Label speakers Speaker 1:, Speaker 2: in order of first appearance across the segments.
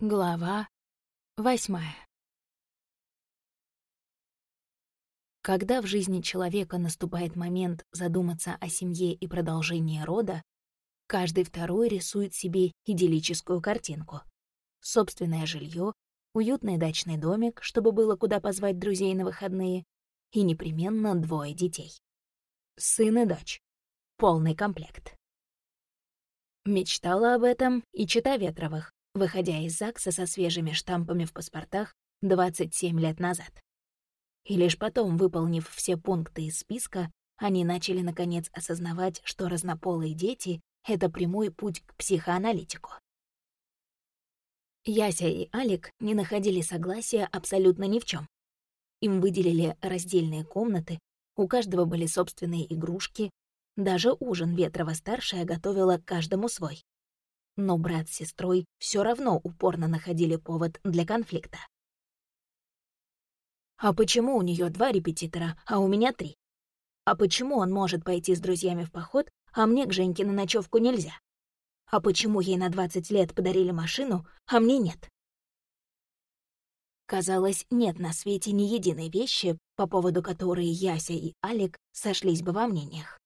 Speaker 1: Глава восьмая Когда в жизни человека наступает момент задуматься о семье и продолжении рода, каждый второй рисует себе идиллическую картинку. Собственное жилье, уютный дачный домик, чтобы было куда позвать друзей на выходные, и непременно двое детей. Сын и дочь. Полный комплект. Мечтала об этом и чита Ветровых, выходя из ЗАГСа со свежими штампами в паспортах 27 лет назад. И лишь потом, выполнив все пункты из списка, они начали наконец осознавать, что разнополые дети — это прямой путь к психоаналитику. Яся и Алик не находили согласия абсолютно ни в чем. Им выделили раздельные комнаты, у каждого были собственные игрушки, даже ужин Ветрова-старшая готовила каждому свой но брат с сестрой все равно упорно находили повод для конфликта. А почему у нее два репетитора, а у меня три? А почему он может пойти с друзьями в поход, а мне к Женьке на ночевку нельзя? А почему ей на 20 лет подарили машину, а мне нет? Казалось, нет на свете ни единой вещи, по поводу которой Яся и Алик сошлись бы во мнениях.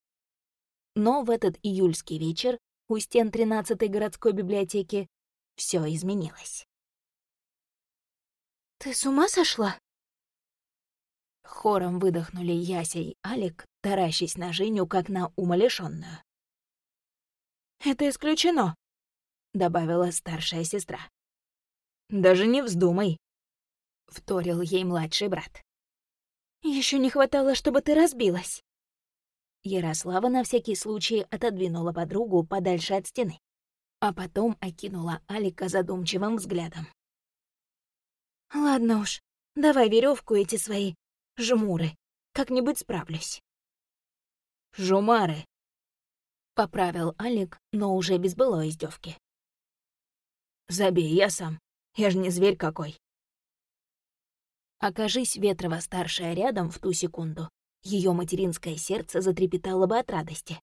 Speaker 1: Но в этот июльский вечер у стен 13-й городской библиотеки, все изменилось.
Speaker 2: «Ты с ума сошла?»
Speaker 1: Хором выдохнули Яся и Алик, таращась на Женю, как на умалишённую.
Speaker 2: «Это исключено», —
Speaker 1: добавила старшая сестра. «Даже не вздумай», — вторил ей младший брат.
Speaker 2: Еще не хватало, чтобы ты разбилась».
Speaker 1: Ярослава на всякий случай отодвинула подругу подальше от стены, а потом окинула Алика задумчивым взглядом.
Speaker 2: «Ладно уж, давай веревку эти свои жмуры, как-нибудь справлюсь».
Speaker 1: «Жумары», — поправил Алик, но уже без былой издевки. «Забей, я сам. Я же не зверь какой». Окажись Ветрова-старшая рядом в ту секунду, ее материнское сердце затрепетало бы от радости.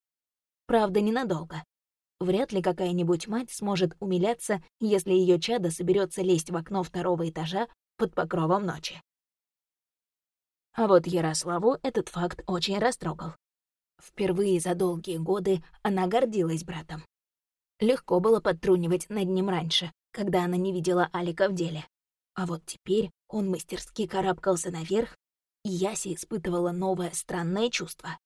Speaker 1: Правда, ненадолго. Вряд ли какая-нибудь мать сможет умиляться, если ее чадо соберется лезть в окно второго этажа под покровом ночи. А вот Ярославу этот факт очень растрогал. Впервые за долгие годы она гордилась братом. Легко было подтрунивать над ним раньше, когда она не видела Алика в деле. А вот теперь он мастерски карабкался наверх и Яси испытывала новое странное чувство.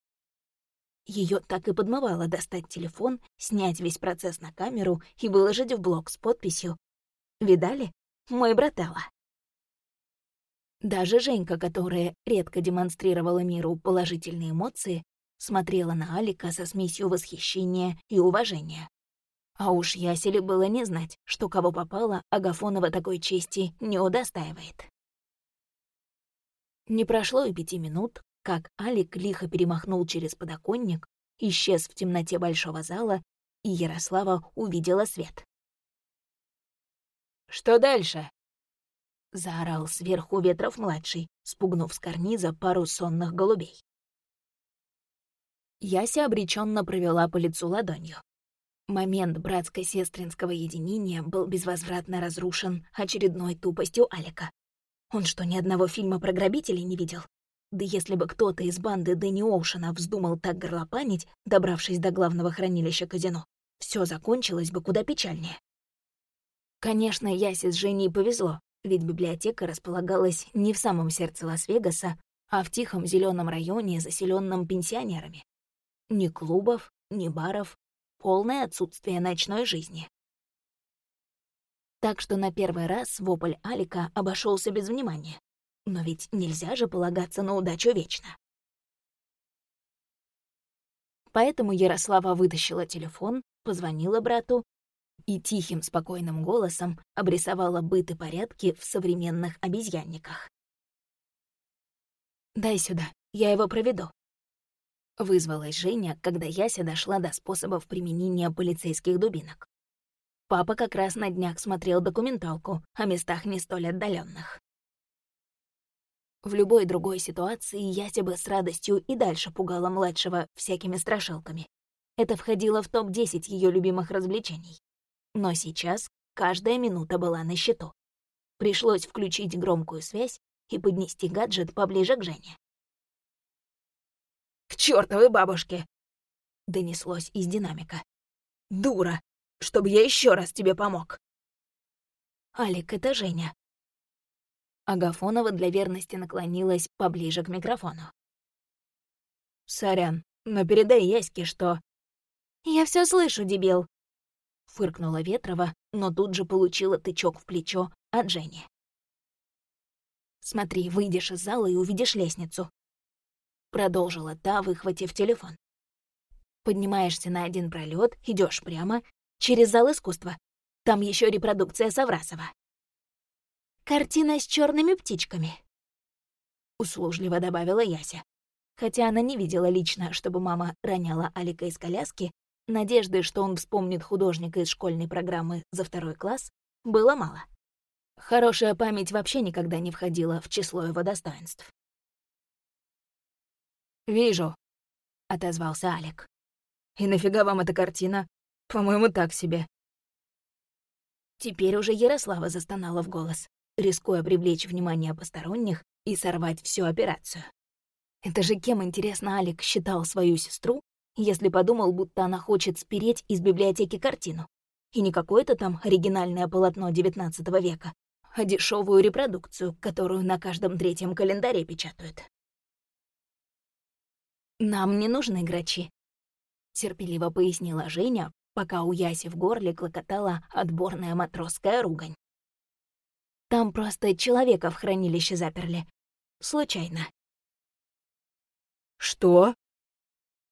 Speaker 1: Ее так и подмывало достать телефон, снять весь процесс на камеру и выложить в блог с подписью «Видали? Мой брателла». Даже Женька, которая редко демонстрировала миру положительные эмоции, смотрела на Алика со смесью восхищения и уважения. А уж Яселе было не знать, что кого попало, Агафонова такой чести не удостаивает. Не прошло и пяти минут, как Алик лихо перемахнул через подоконник, исчез в темноте большого зала, и Ярослава увидела свет. «Что дальше?» — заорал сверху Ветров-младший, спугнув с карниза пару сонных голубей. Яся обреченно провела по лицу ладонью. Момент братско-сестринского единения был безвозвратно разрушен очередной тупостью Алика. Он что, ни одного фильма про грабителей не видел? Да если бы кто-то из банды Дэнни Оушена вздумал так горлопанить, добравшись до главного хранилища казино, все закончилось бы куда печальнее. Конечно, Ясе с Женей повезло, ведь библиотека располагалась не в самом сердце Лас-Вегаса, а в тихом зеленом районе, заселенном пенсионерами. Ни клубов, ни баров, полное отсутствие ночной жизни. Так что на первый раз вопль Алика обошелся без внимания. Но ведь нельзя же полагаться на удачу вечно. Поэтому Ярослава вытащила телефон, позвонила брату и тихим, спокойным голосом обрисовала быт и порядки в современных обезьянниках. «Дай сюда, я его проведу», — вызвалась Женя, когда Яся дошла до способов применения полицейских дубинок. Папа как раз на днях смотрел документалку о местах не столь отдаленных. В любой другой ситуации Яся бы с радостью и дальше пугала младшего всякими страшилками. Это входило в топ-10 ее любимых развлечений. Но сейчас, каждая минута была на счету. Пришлось включить громкую связь и поднести гаджет поближе к Жене.
Speaker 2: «К чёртовой бабушке!» — донеслось из динамика. «Дура! Чтобы я еще раз тебе помог!»
Speaker 1: «Алик, это Женя». Агафонова для верности наклонилась поближе к микрофону.
Speaker 2: «Сорян, но передай Яське, что...»
Speaker 1: «Я все слышу, дебил!» Фыркнула Ветрова, но тут же получила тычок в плечо от Жени. «Смотри, выйдешь из зала и увидишь лестницу», — продолжила та, выхватив телефон. «Поднимаешься на один пролет, идешь прямо, через зал искусства. Там еще репродукция Саврасова». «Картина с черными птичками», — услужливо добавила Яся. Хотя она не видела лично, чтобы мама роняла Алика из коляски, надежды, что он вспомнит художника из школьной программы за второй класс, было мало. Хорошая память вообще никогда не входила в число его достоинств.
Speaker 2: «Вижу», — отозвался Алик. «И нафига вам эта картина? По-моему, так себе».
Speaker 1: Теперь уже Ярослава застонала в голос, рискуя привлечь внимание посторонних и сорвать всю операцию. Это же кем, интересно, Алик считал свою сестру, если подумал, будто она хочет спереть из библиотеки картину? И не какое-то там оригинальное полотно XIX века, а дешевую репродукцию, которую на каждом третьем календаре печатают. «Нам не нужны грачи», — терпеливо пояснила Женя, пока у Яси в горле клокотала отборная матросская ругань. «Там просто человека в хранилище заперли. Случайно».
Speaker 2: «Что?»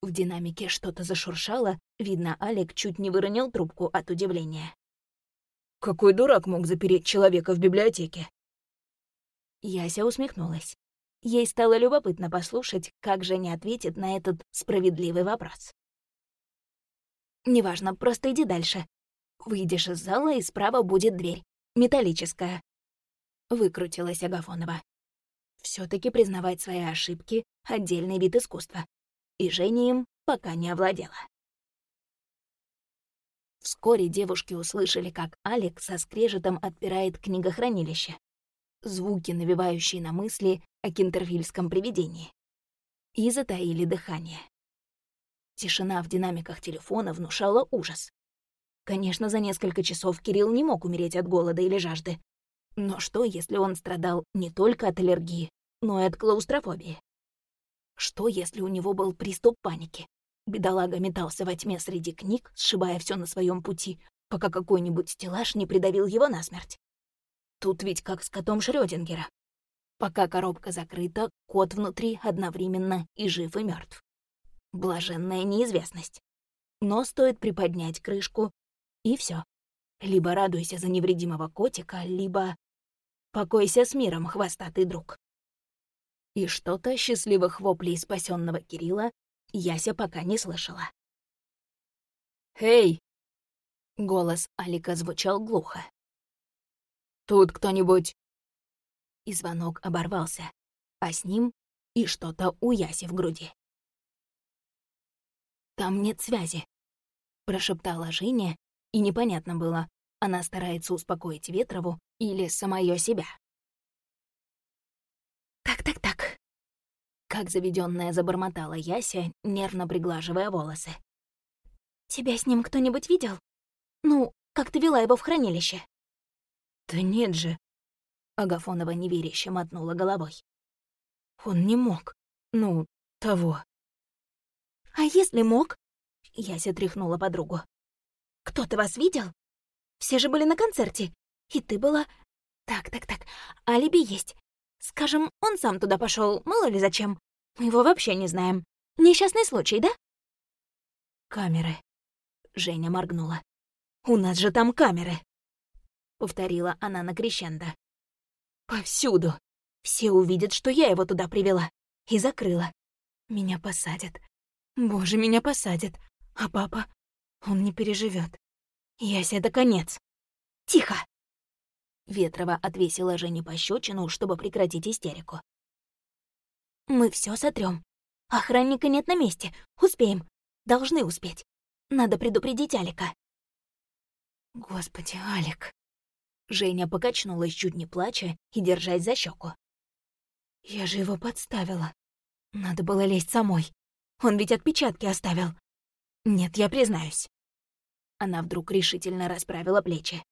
Speaker 1: В динамике что-то зашуршало, видно, Алик чуть не выронил трубку от удивления.
Speaker 2: Какой дурак мог запереть человека в библиотеке?
Speaker 1: Яся усмехнулась. Ей стало любопытно послушать, как Женя ответит на этот справедливый вопрос. «Неважно, просто иди дальше. Выйдешь из зала, и справа будет дверь. Металлическая». Выкрутилась Агафонова. все таки признавать свои ошибки — отдельный вид искусства. И Женя им пока не овладела. Вскоре девушки услышали, как Алекс со скрежетом отпирает книгохранилище. Звуки, навевающие на мысли о кентервильском привидении. И затаили дыхание. Тишина в динамиках телефона внушала ужас. Конечно, за несколько часов Кирилл не мог умереть от голода или жажды. Но что, если он страдал не только от аллергии, но и от клаустрофобии? Что, если у него был приступ паники? Бедолага метался во тьме среди книг, сшибая все на своем пути, пока какой-нибудь стеллаж не придавил его насмерть. Тут ведь как с котом Шрёдингера. Пока коробка закрыта, кот внутри одновременно и жив, и мертв. Блаженная неизвестность. Но стоит приподнять крышку, и все. Либо радуйся за невредимого котика, либо покойся с миром, хвостатый друг. И что-то счастливых воплей спасенного Кирилла Яся пока не слышала.
Speaker 2: «Эй!»
Speaker 1: Голос Алика звучал глухо.
Speaker 2: «Тут кто-нибудь...»
Speaker 1: И звонок оборвался, а с ним и что-то у Яси в груди. «Там нет связи», — прошептала Женя, и непонятно было, она старается успокоить Ветрову или самое себя. как заведенная забормотала Яся, нервно приглаживая волосы. «Тебя с ним кто-нибудь видел? Ну, как ты вела его в хранилище?»
Speaker 2: «Да нет же», — Агафонова неверяще мотнула головой. «Он не мог. Ну, того».
Speaker 1: «А если мог?» — Яся тряхнула подругу. «Кто-то вас видел? Все же были на концерте. И ты была... Так, так, так, алиби есть. Скажем, он сам туда пошел, мало ли зачем. Мы его вообще не знаем. Несчастный случай, да?»
Speaker 2: «Камеры», — Женя моргнула.
Speaker 1: «У нас же там камеры», — повторила она на крещендо. «Повсюду. Все увидят, что я его туда привела. И закрыла. Меня посадят. Боже, меня посадят. А папа? Он не переживет. Яся, это конец. Тихо!» Ветрова отвесила Жене пощечину, чтобы прекратить истерику. Мы все сотрем. Охранника нет на месте. Успеем. Должны успеть. Надо предупредить Алика.
Speaker 2: Господи, Алик.
Speaker 1: Женя покачнулась, чуть не плача, и держась за щеку.
Speaker 2: «Я же его подставила. Надо было лезть самой. Он ведь отпечатки оставил. Нет, я признаюсь».
Speaker 1: Она вдруг решительно расправила плечи.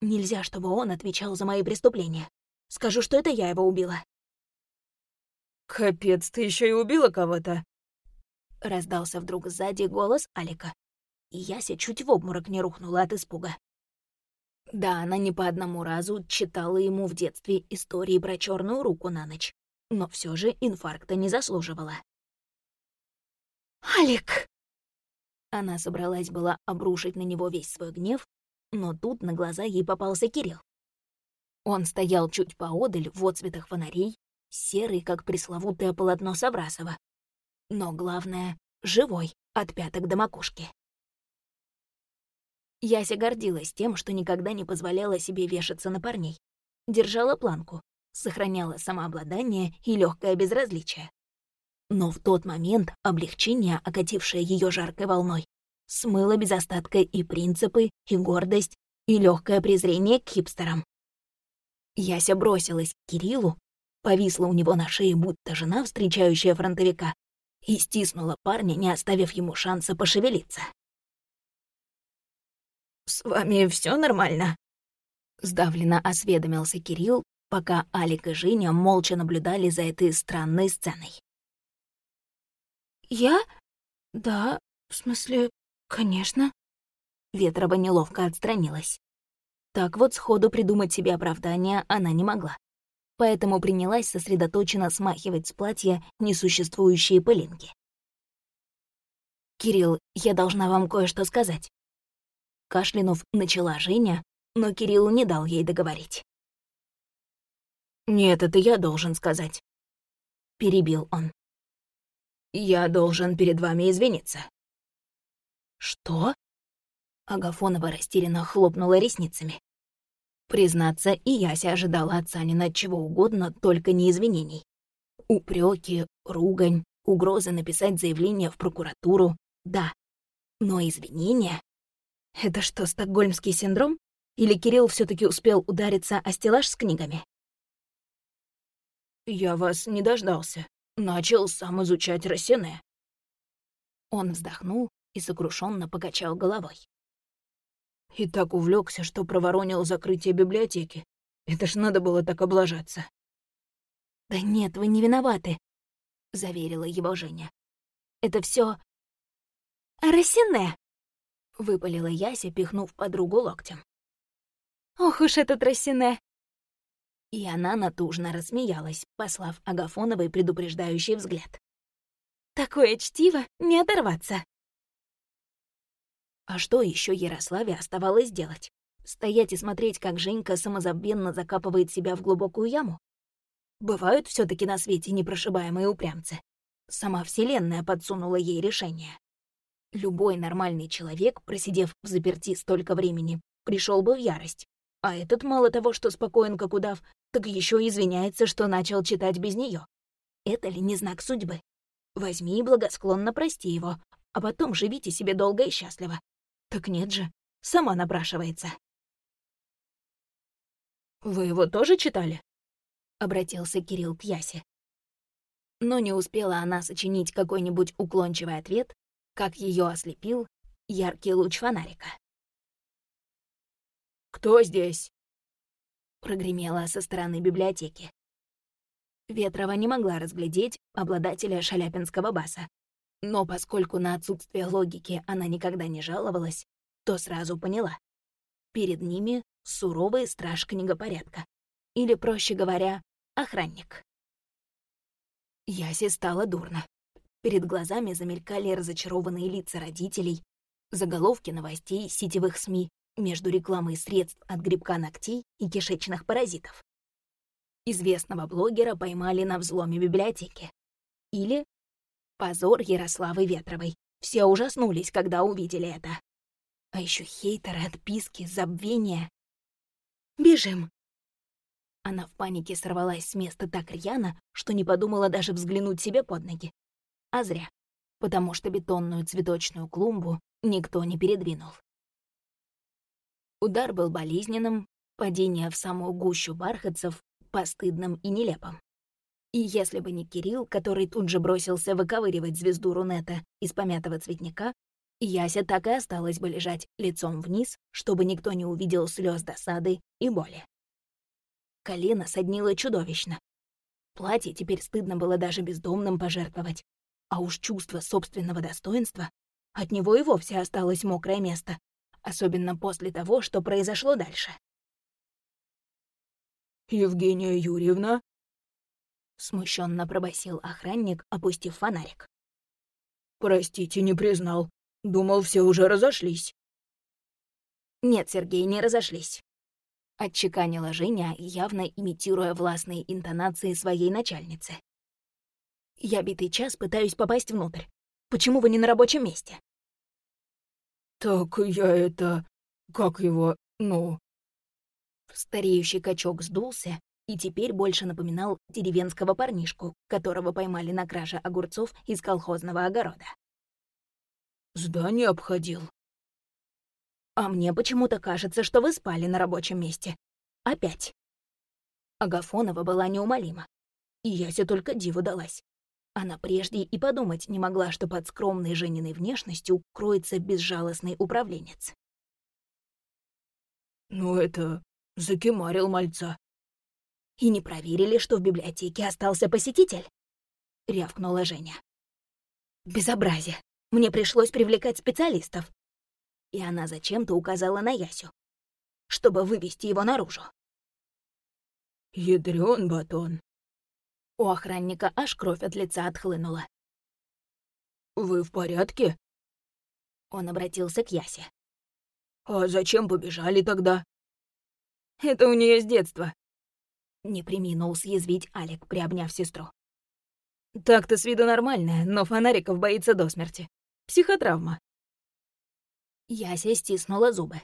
Speaker 1: «Нельзя, чтобы он отвечал за мои преступления. Скажу, что это я его убила».
Speaker 3: «Капец, ты еще и убила кого-то!»
Speaker 1: Раздался вдруг сзади голос Алика. И Яся чуть в обморок не рухнула от испуга. Да, она не по одному разу читала ему в детстве истории про черную руку на ночь, но все же инфаркта не заслуживала.
Speaker 2: «Алик!»
Speaker 1: Она собралась была обрушить на него весь свой гнев, но тут на глаза ей попался Кирилл. Он стоял чуть поодаль в отцветах фонарей, серый, как пресловутое полотно Саврасова. Но главное — живой, от пяток до макушки. Яся гордилась тем, что никогда не позволяла себе вешаться на парней. Держала планку, сохраняла самообладание и легкое безразличие. Но в тот момент облегчение, окатившее ее жаркой волной, смыло без остатка и принципы, и гордость, и легкое презрение к хипстерам. Яся бросилась к Кириллу, повисла у него на шее, будто жена, встречающая фронтовика, и стиснула парня, не оставив ему шанса пошевелиться.
Speaker 3: «С вами все нормально?»
Speaker 1: Сдавленно осведомился Кирилл, пока Алик и Женя молча наблюдали за этой странной сценой.
Speaker 2: «Я? Да, в смысле, конечно».
Speaker 1: Ветрова неловко отстранилась. Так вот сходу придумать себе оправдание она не могла. Поэтому принялась сосредоточенно смахивать с платья несуществующие пылинки. «Кирилл, я должна вам кое-что сказать». Кашлянув начала Женя, но Кирилл не дал ей договорить.
Speaker 3: «Нет, это я должен сказать», —
Speaker 1: перебил он.
Speaker 3: «Я должен перед вами извиниться».
Speaker 1: «Что?» Агафонова растерянно хлопнула ресницами. Признаться, и Яся ожидала от Санина чего угодно, только не извинений. Упреки, ругань, угрозы написать заявление в прокуратуру — да. Но извинения? Это что, стокгольмский синдром? Или Кирилл все таки успел удариться о стеллаж с книгами?
Speaker 3: «Я вас не дождался. Начал сам изучать Рассене».
Speaker 1: Он вздохнул и сокрушенно покачал головой.
Speaker 3: И так увлекся, что проворонил закрытие библиотеки. Это ж надо было так облажаться.
Speaker 1: «Да нет, вы не виноваты», — заверила его Женя. «Это все «Рассене!» — выпалила Яся, пихнув подругу локтем.
Speaker 2: «Ох уж этот Рассене!»
Speaker 1: И она натужно рассмеялась, послав Агафоновой предупреждающий взгляд.
Speaker 2: «Такое чтиво, не оторваться!»
Speaker 1: А что еще Ярославе оставалось делать? Стоять и смотреть, как Женька самозабвенно закапывает себя в глубокую яму? Бывают все таки на свете непрошибаемые упрямцы. Сама Вселенная подсунула ей решение. Любой нормальный человек, просидев в заперти столько времени, пришел бы в ярость. А этот мало того, что спокоен как удав, так еще извиняется, что начал читать без нее. Это ли не знак судьбы? Возьми и благосклонно прости его, а потом живите себе долго и счастливо. Так нет же, сама напрашивается.
Speaker 3: «Вы его тоже читали?»
Speaker 1: — обратился Кирилл к Ясе. Но не успела она сочинить какой-нибудь уклончивый ответ, как ее ослепил яркий луч фонарика.
Speaker 3: «Кто здесь?»
Speaker 1: — прогремело со стороны библиотеки. Ветрова не могла разглядеть обладателя шаляпинского баса, но поскольку на отсутствие логики она никогда не жаловалась, то сразу поняла. Перед ними суровый страж книгопорядка. Или, проще говоря, охранник. Ясе стало дурно. Перед глазами замелькали разочарованные лица родителей, заголовки новостей сетевых СМИ между рекламой средств от грибка ногтей и кишечных паразитов. Известного блогера поймали на взломе библиотеки. Или Позор Ярославы Ветровой. Все ужаснулись, когда увидели это. А еще хейтеры, отписки, забвения. «Бежим!» Она в панике сорвалась с места так рьяно, что не подумала даже взглянуть себе под ноги. А зря, потому что бетонную цветочную клумбу никто не передвинул. Удар был болезненным, Падение в самую гущу бархатцев постыдным и нелепым. И если бы не Кирилл, который тут же бросился выковыривать звезду Рунета из помятого цветника, Яся так и осталась бы лежать лицом вниз, чтобы никто не увидел слез досады и боли. Колено соднило чудовищно. Платье теперь стыдно было даже бездомным пожертвовать. А уж чувство собственного достоинства, от него и вовсе осталось мокрое место, особенно после того, что произошло дальше.
Speaker 3: «Евгения Юрьевна?»
Speaker 1: Смущенно пробасил охранник, опустив фонарик.
Speaker 3: «Простите, не признал. Думал, все уже разошлись».
Speaker 1: «Нет, Сергей, не разошлись», — отчеканила Женя, явно имитируя властные интонации своей начальницы. «Я битый час пытаюсь попасть внутрь. Почему вы не на рабочем месте?»
Speaker 3: «Так я это... как его... ну...»
Speaker 1: Стареющий качок сдулся и теперь больше напоминал деревенского парнишку, которого поймали на краже огурцов из колхозного огорода.
Speaker 3: «Здание обходил».
Speaker 1: «А мне почему-то кажется, что вы спали на рабочем месте. Опять». Агафонова была неумолима. И Яся только диву далась. Она прежде и подумать не могла, что под скромной Жениной внешностью кроется безжалостный управленец.
Speaker 3: «Ну это... закимарил мальца».
Speaker 1: «И не проверили, что в библиотеке остался посетитель?» — рявкнула Женя. «Безобразие. Мне пришлось привлекать специалистов». И она зачем-то указала на Ясю, чтобы вывести его наружу.
Speaker 3: «Ядрён батон»,
Speaker 1: у охранника аж кровь от лица отхлынула.
Speaker 3: «Вы в порядке?»
Speaker 1: Он обратился к Ясе.
Speaker 3: «А зачем побежали тогда?»
Speaker 2: «Это у нее с детства», —
Speaker 1: не приминул съязвить Алик, приобняв сестру.
Speaker 2: «Так-то с виду нормальная, но фонариков боится до смерти. Психотравма».
Speaker 1: Яся стиснула зубы.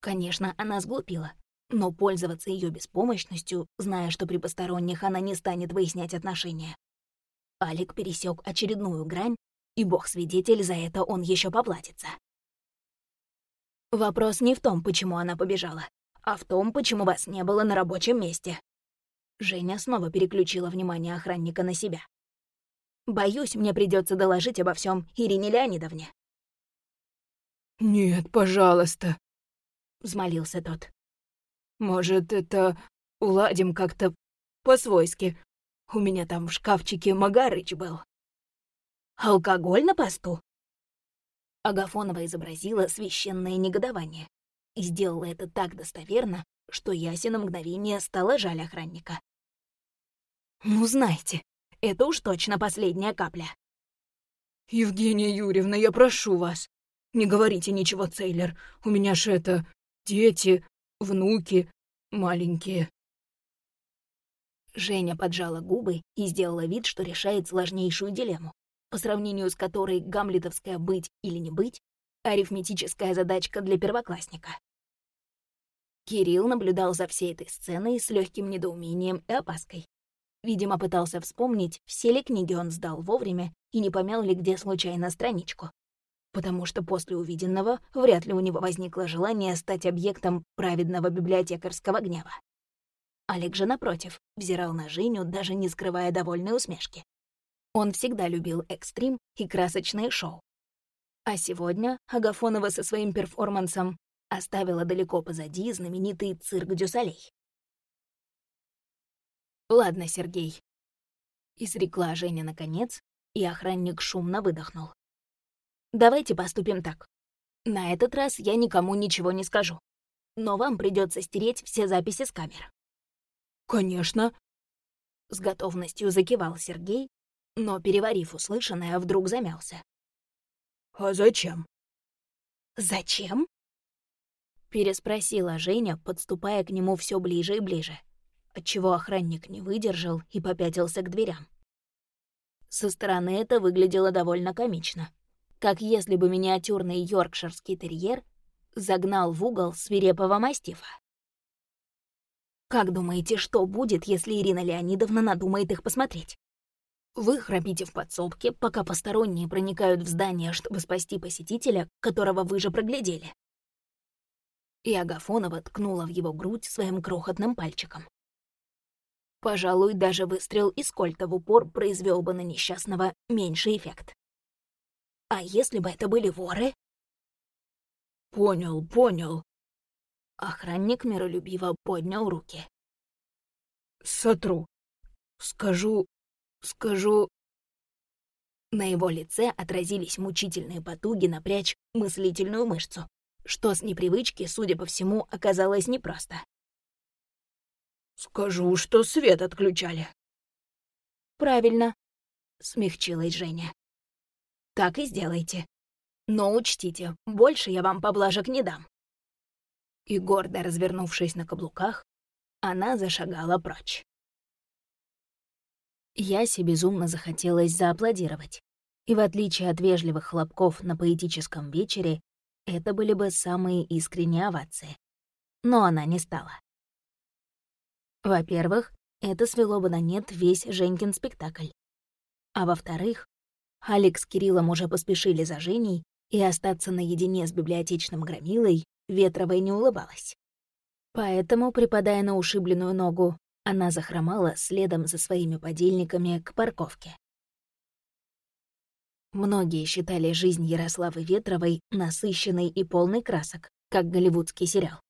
Speaker 1: Конечно, она сглупила, но пользоваться ее беспомощностью, зная, что при посторонних она не станет выяснять отношения. Алик пересек очередную грань, и бог-свидетель, за это он еще поплатится. Вопрос не в том, почему она побежала, а в том, почему вас не было на рабочем месте. Женя снова переключила внимание охранника на себя. Боюсь, мне придется доложить обо всем Ирине Леонидовне.
Speaker 3: «Нет, пожалуйста», —
Speaker 1: взмолился тот.
Speaker 3: Может, это уладим как-то по-свойски. У меня там в шкафчике Магарыч был.
Speaker 1: Алкоголь на посту? Агафонова изобразила священное негодование и сделала это так достоверно, что Ясе на мгновение стало жаль охранника. «Ну, знаете, это уж точно последняя капля».
Speaker 3: «Евгения Юрьевна, я прошу вас, не говорите ничего, Цейлер. У меня ж это... дети, внуки маленькие».
Speaker 1: Женя поджала губы и сделала вид, что решает сложнейшую дилемму, по сравнению с которой гамлетовская «быть» или «не быть» — арифметическая задачка для первоклассника. Кирилл наблюдал за всей этой сценой с легким недоумением и опаской. Видимо, пытался вспомнить, все ли книги он сдал вовремя и не помял ли где случайно страничку потому что после увиденного вряд ли у него возникло желание стать объектом праведного библиотекарского гнева. Олег же, напротив, взирал на Женю, даже не скрывая довольной усмешки. Он всегда любил экстрим и красочные шоу. А сегодня Агафонова со своим перформансом оставила далеко позади знаменитый цирк Дюсалей. «Ладно, Сергей», — изрекла Женя наконец, и охранник шумно выдохнул. Давайте поступим так. На этот раз я никому ничего не скажу. Но вам придется стереть все записи с камер.
Speaker 3: Конечно.
Speaker 1: С готовностью закивал Сергей, но, переварив услышанное, вдруг замялся.
Speaker 3: А зачем?
Speaker 1: Зачем? Переспросила Женя, подступая к нему все ближе и ближе, отчего охранник не выдержал и попятился к дверям. Со стороны это выглядело довольно комично как если бы миниатюрный йоркширский терьер загнал в угол свирепого мастифа. Как думаете, что будет, если Ирина Леонидовна надумает их посмотреть? Вы храпите в подсобке, пока посторонние проникают в здание, чтобы спасти посетителя, которого вы же проглядели. и Агафонова ткнула в его грудь своим крохотным пальчиком. Пожалуй, даже выстрел из кольта в упор произвел бы на несчастного меньший эффект. А если бы это были воры?
Speaker 3: Понял, понял.
Speaker 1: Охранник миролюбиво поднял руки.
Speaker 3: Сотру. Скажу... Скажу...
Speaker 1: На его лице отразились мучительные потуги напрячь мыслительную мышцу, что с непривычки, судя по всему, оказалось непросто.
Speaker 3: «Скажу, что свет отключали».
Speaker 1: «Правильно», — смягчилась Женя. «Так и сделайте. Но учтите, больше я вам поблажек не дам». И гордо развернувшись на каблуках, она зашагала прочь. Ясе безумно захотелось зааплодировать. И в отличие от вежливых хлопков на поэтическом вечере, это были бы самые искренние овации. Но она не стала. Во-первых, это свело бы на нет весь Женькин спектакль. А во-вторых, Алекс с Кириллом уже поспешили за Женей, и остаться наедине с библиотечным громилой Ветровой не улыбалась. Поэтому, припадая на ушибленную ногу, она захромала следом за своими подельниками к парковке. Многие считали жизнь Ярославы Ветровой насыщенной и полной красок, как голливудский сериал.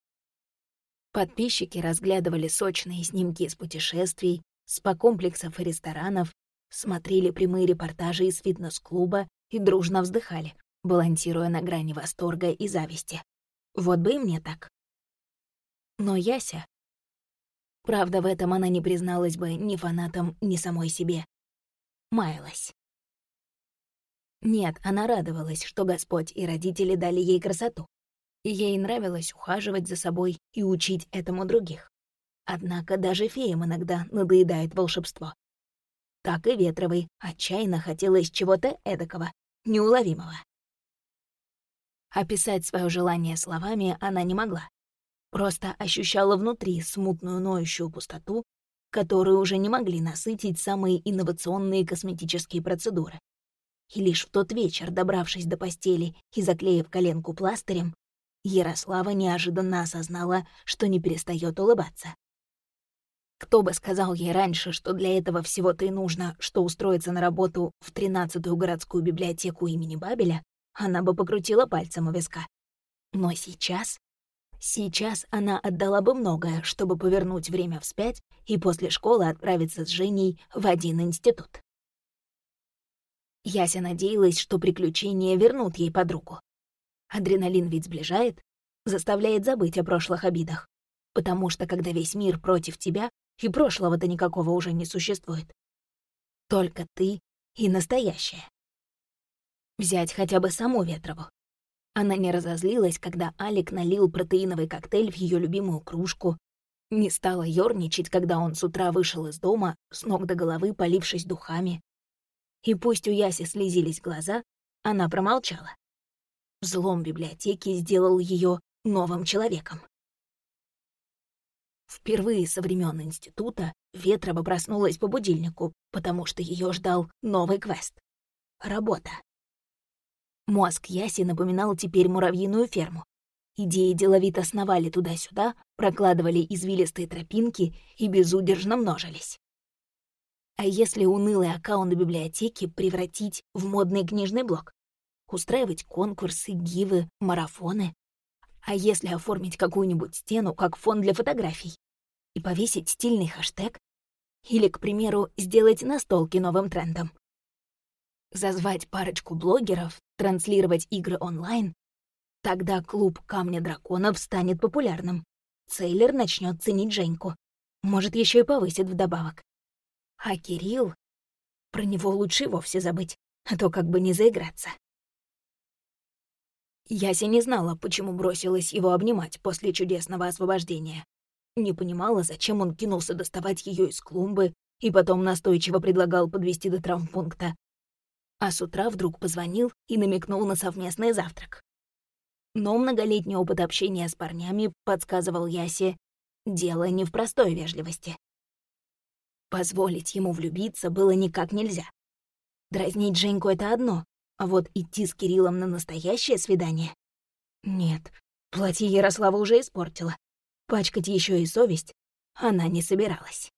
Speaker 1: Подписчики разглядывали сочные снимки из путешествий, спа-комплексов и ресторанов, смотрели прямые репортажи из фитнес-клуба и дружно вздыхали, балансируя на грани восторга и зависти. Вот бы и мне так. Но Яся... Правда, в этом она не призналась бы ни фанатам, ни самой себе. Маялась. Нет, она радовалась, что Господь и родители дали ей красоту. И ей нравилось ухаживать за собой и учить этому других. Однако даже феям иногда надоедает волшебство. Так и Ветровой отчаянно хотелось чего-то эдакого, неуловимого. Описать свое желание словами она не могла. Просто ощущала внутри смутную ноющую пустоту, которую уже не могли насытить самые инновационные косметические процедуры. И лишь в тот вечер, добравшись до постели и заклеив коленку пластырем, Ярослава неожиданно осознала, что не перестает улыбаться. Кто бы сказал ей раньше, что для этого всего-то и нужно, что устроиться на работу в 13-ю городскую библиотеку имени Бабеля, она бы покрутила пальцем у виска. Но сейчас... Сейчас она отдала бы многое, чтобы повернуть время вспять и после школы отправиться с Женей в один институт. Яся надеялась, что приключения вернут ей подругу. Адреналин ведь сближает, заставляет забыть о прошлых обидах. Потому что когда весь мир против тебя, и прошлого-то никакого уже не существует. Только ты и настоящее. Взять хотя бы саму Ветрову. Она не разозлилась, когда Алик налил протеиновый коктейль в ее любимую кружку, не стала ёрничать, когда он с утра вышел из дома, с ног до головы полившись духами, и пусть у Яси слезились глаза, она промолчала. Взлом библиотеки сделал ее новым человеком. Впервые со времен института Ветрова проснулась по будильнику, потому что ее ждал новый квест — работа. Мозг Яси напоминал теперь муравьиную ферму. Идеи деловито сновали туда-сюда, прокладывали извилистые тропинки и безудержно множились. А если унылый аккаунт библиотеки превратить в модный книжный блог? Устраивать конкурсы, гивы, марафоны? А если оформить какую-нибудь стену как фон для фотографий? И повесить стильный хэштег? Или, к примеру, сделать настолки новым трендом? Зазвать парочку блогеров, транслировать игры онлайн? Тогда клуб Камня Драконов станет популярным. Цейлер начнет ценить Женьку. Может, еще и повысит вдобавок. А Кирилл... Про него лучше вовсе забыть, а то как бы не заиграться. Яся не знала, почему бросилась его обнимать после чудесного освобождения. Не понимала, зачем он кинулся доставать ее из клумбы и потом настойчиво предлагал подвести до травмпункта. А с утра вдруг позвонил и намекнул на совместный завтрак. Но многолетний опыт общения с парнями подсказывал Ясе, дело не в простой вежливости. Позволить ему влюбиться было никак нельзя. Дразнить Женьку — это одно, а вот идти с Кириллом на настоящее свидание — нет, Платье Ярослава уже испортила. Пачкать еще и совесть она не собиралась.